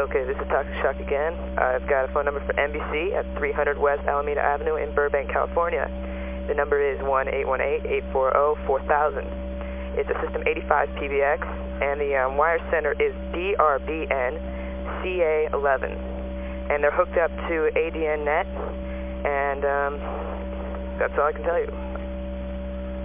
Okay, this is Toxic Shock again. I've got a phone number for NBC at 300 West Alameda Avenue in Burbank, California. The number is 1-818-840-4000. It's a System 85 PBX, and the um, wire center is DRBN CA11. And they're hooked up to ADN net, and um, that's all I can tell you.